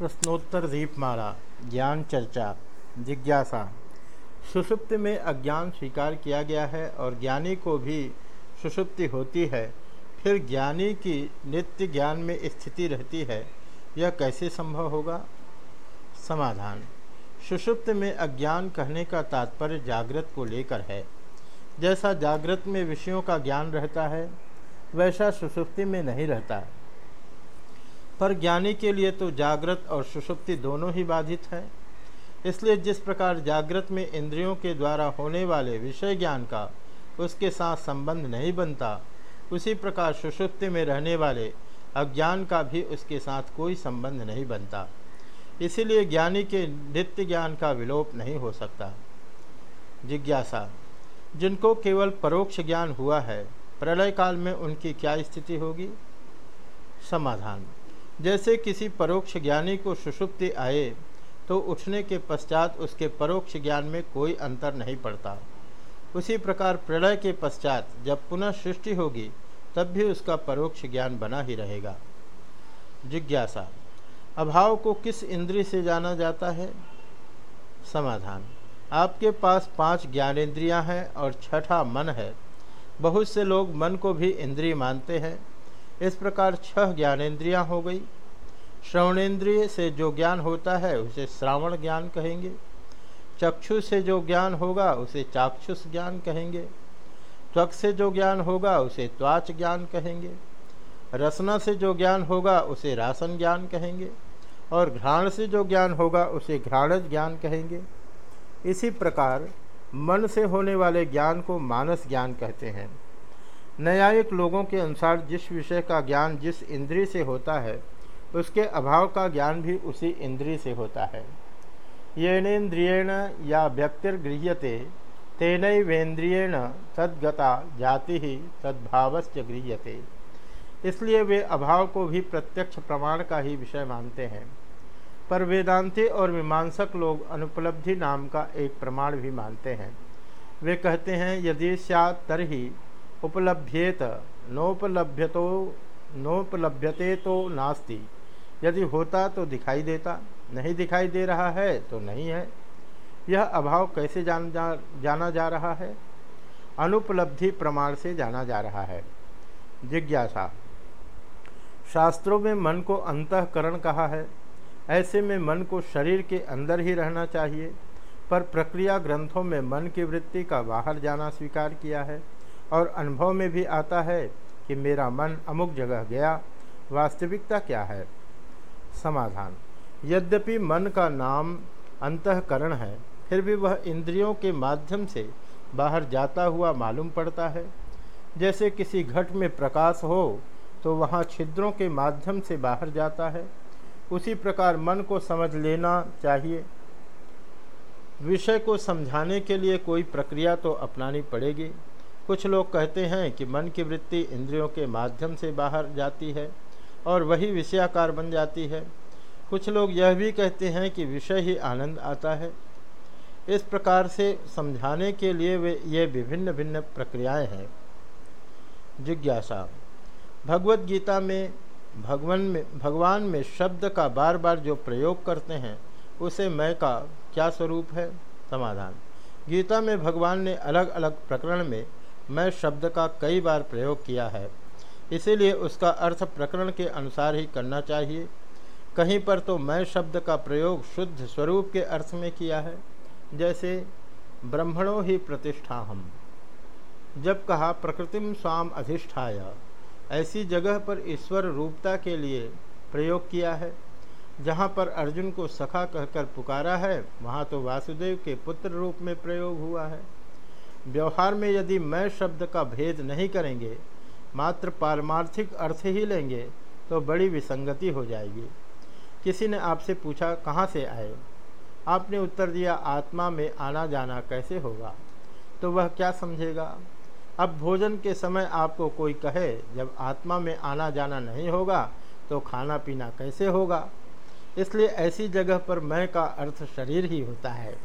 प्रश्नोत्तर दीपमाला ज्ञान चर्चा, जिज्ञासा। सुषुप्ति में अज्ञान स्वीकार किया गया है और ज्ञानी को भी सुषुप्ति होती है। फिर ज्ञानी की नित्य ज्ञान में स्थिति रहती है। यह कैसे संभव होगा? समाधान। सुषुप्त में अज्ञान कहने का तात्पर्य जागृत को लेकर है। जैसा जागृत में विषयों का ज्ञान रहता है, वैसा सुषुप्ति में नहीं रहता। पर ज्ञानी के लिए तो जागृत और सुषुप्ति दोनों ही बाधित है। इसलिए जिस प्रकार जागृत में इंद्रियों के द्वारा होने वाले विषय ज्ञान का उसके साथ संबंध नहीं बनता, उसी प्रकार सुषुप्ति में रहने वाले अज्ञान का भी उसके साथ कोई संबंध नहीं बनता। इसीलिए ज्ञानी के नित्य ज्ञान का विलोप नहीं हो सकता। जिज्ञासा, जिनको केवल परोक्ष ज्ञान हुआ है प्रलय काल में उनकी क्या स्थिति होगी? समाधान। जैसे किसी परोक्ष ज्ञानी को सुषुप्ति आए तो उठने के पश्चात उसके परोक्ष ज्ञान में कोई अंतर नहीं पड़ता। उसी प्रकार प्रलय के पश्चात जब पुनः सृष्टि होगी, तब भी उसका परोक्ष ज्ञान बना ही रहेगा। जिज्ञासा, अभाव को किस इंद्रिय से जाना जाता है? समाधान, आपके पास पाँच ज्ञानेन्द्रियाँ हैं और छठा मन है। बहुत से लोग मन को भी इंद्रिय मानते हैं। इस प्रकार छह ज्ञानेन्द्रियाँ हो गई। श्रवणेन्द्रिय से जो ज्ञान होता है, उसे श्रावण ज्ञान कहेंगे। चक्षु से जो ज्ञान होगा, उसे चाक्षुष ज्ञान कहेंगे। त्वक से जो ज्ञान होगा, उसे त्वाच ज्ञान कहेंगे। रसना से जो ज्ञान होगा, उसे रासन ज्ञान कहेंगे। और घ्राण से जो ज्ञान होगा, उसे घ्राणज ज्ञान कहेंगे। इसी प्रकार मन से होने वाले ज्ञान को मानस ज्ञान कहते हैं। न्यायिक लोगों के अनुसार जिस विषय का ज्ञान जिस इंद्रिय से होता है, उसके अभाव का ज्ञान भी उसी इंद्रिय से होता है। येनेन्द्रियण या व्यक्तिर्गृह्यते तेन वेन्द्रियण तद्गता जाति ही तद्भावश्च गृह्यते। इसलिए वे अभाव को भी प्रत्यक्ष प्रमाण का ही विषय मानते हैं। पर वेदांती और मीमांसक लोग अनुपलब्धि नाम का एक प्रमाण भी मानते हैं। वे कहते हैं, यदि सैत तरही उपलभ्येत, नोपलभ्यतो नोपलभ्यते तो नास्ति। यदि होता तो दिखाई देता, नहीं दिखाई दे रहा है तो नहीं है। यह अभाव कैसे जान जा, जाना जा रहा है? अनुपलब्धि प्रमाण से जाना जा रहा है। जिज्ञासा। शास्त्रों में मन को अंतकरण कहा है। ऐसे में मन को शरीर के अंदर ही रहना चाहिए। पर प्रक्रिया ग्रंथों में मन की वृत्ति का बाहर जाना स्वीकार किया है। और अनुभव में भी आता है कि मेरा मन अमुक जगह गया। वास्तविकता क्या है? समाधान। यद्यपि मन का नाम अंतकरण है, फिर भी वह इंद्रियों के माध्यम से बाहर जाता हुआ मालूम पड़ता है। जैसे किसी घट में प्रकाश हो तो वहाँ छिद्रों के माध्यम से बाहर जाता है। उसी प्रकार मन को समझ लेना चाहिए। विषय को समझाने के लिए कोई प्रक्रिया तो अपनानी पड़ेगी। कुछ लोग कहते हैं कि मन की वृत्ति इंद्रियों के माध्यम से बाहर जाती है और वही विषयाकार बन जाती है। कुछ लोग यह भी कहते हैं कि विषय ही आनंद आता है। इस प्रकार से समझाने के लिए वे ये विभिन्न भिन्न प्रक्रियाएँ हैं। जिज्ञासा। भगवत गीता में भगवान में भगवान में शब्द का बार बार जो प्रयोग करते हैं, उसे मैं का क्या स्वरूप है? समाधान। गीता में भगवान ने अलग अलग प्रकरण में मैं शब्द का कई बार प्रयोग किया है। इसीलिए उसका अर्थ प्रकरण के अनुसार ही करना चाहिए। कहीं पर तो मैं शब्द का प्रयोग शुद्ध स्वरूप के अर्थ में किया है, जैसे, ब्रह्मणों ही प्रतिष्ठा हम। जब कहा प्रकृतिम स्वाम अधिष्ठाया, ऐसी जगह पर ईश्वर रूपता के लिए प्रयोग किया है। जहाँ पर अर्जुन को सखा कहकर पुकारा है, वहाँ तो वासुदेव के पुत्र रूप में प्रयोग हुआ है। व्यवहार में यदि मैं शब्द का भेद नहीं करेंगे, मात्र पारमार्थिक अर्थ ही लेंगे तो बड़ी विसंगति हो जाएगी। किसी ने आपसे पूछा, कहाँ से आए? आपने उत्तर दिया, आत्मा में आना जाना कैसे होगा? तो वह क्या समझेगा? अब भोजन के समय आपको कोई कहे, जब आत्मा में आना जाना नहीं होगा तो खाना पीना कैसे होगा? इसलिए ऐसी जगह पर मैं का अर्थ शरीर ही होता है।